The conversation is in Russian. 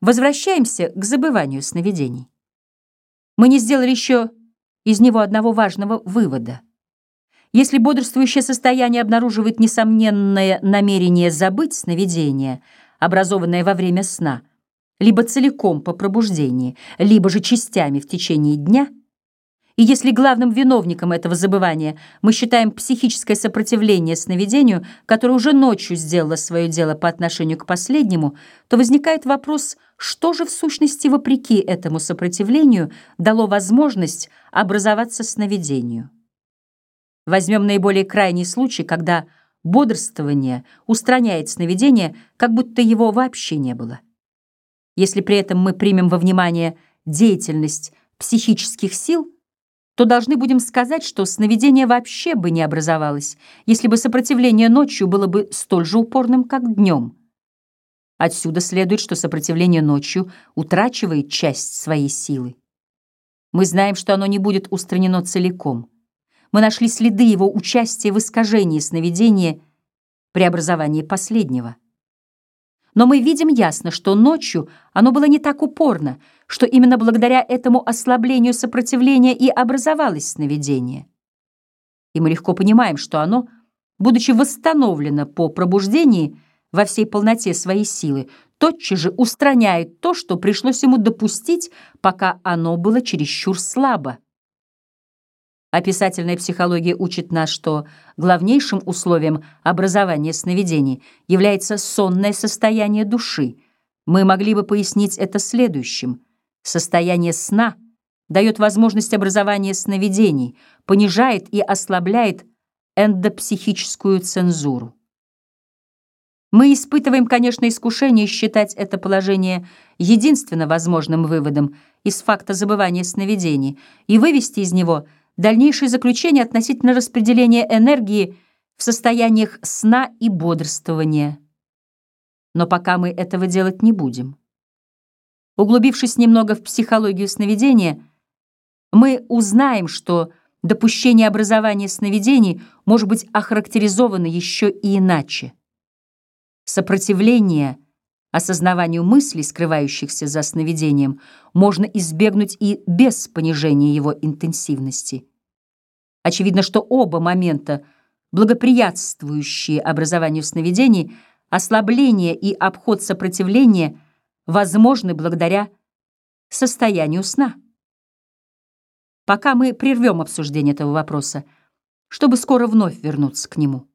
Возвращаемся к забыванию сновидений. Мы не сделали еще из него одного важного вывода. Если бодрствующее состояние обнаруживает несомненное намерение забыть сновидение, образованное во время сна, либо целиком по пробуждении, либо же частями в течение дня — и если главным виновником этого забывания мы считаем психическое сопротивление сновидению, которое уже ночью сделало свое дело по отношению к последнему, то возникает вопрос, что же в сущности вопреки этому сопротивлению дало возможность образоваться сновидению. Возьмем наиболее крайний случай, когда бодрствование устраняет сновидение, как будто его вообще не было. Если при этом мы примем во внимание деятельность психических сил – то должны будем сказать, что сновидение вообще бы не образовалось, если бы сопротивление ночью было бы столь же упорным, как днем. Отсюда следует, что сопротивление ночью утрачивает часть своей силы. Мы знаем, что оно не будет устранено целиком. Мы нашли следы его участия в искажении сновидения при образовании последнего. Но мы видим ясно, что ночью оно было не так упорно, что именно благодаря этому ослаблению сопротивления и образовалось сновидение. И мы легко понимаем, что оно, будучи восстановлено по пробуждении во всей полноте своей силы, тотчас же устраняет то, что пришлось ему допустить, пока оно было чересчур слабо. Описательная психология учит нас, что главнейшим условием образования сновидений является сонное состояние души. Мы могли бы пояснить это следующим. Состояние сна дает возможность образования сновидений, понижает и ослабляет эндопсихическую цензуру. Мы испытываем, конечно, искушение считать это положение единственно возможным выводом из факта забывания сновидений и вывести из него – дальнейшие заключения относительно распределения энергии в состояниях сна и бодрствования. Но пока мы этого делать не будем. Углубившись немного в психологию сновидения, мы узнаем, что допущение образования сновидений может быть охарактеризовано еще и иначе. Сопротивление осознаванию мыслей, скрывающихся за сновидением, можно избегнуть и без понижения его интенсивности. Очевидно, что оба момента, благоприятствующие образованию сновидений, ослабление и обход сопротивления, возможны благодаря состоянию сна. Пока мы прервем обсуждение этого вопроса, чтобы скоро вновь вернуться к нему.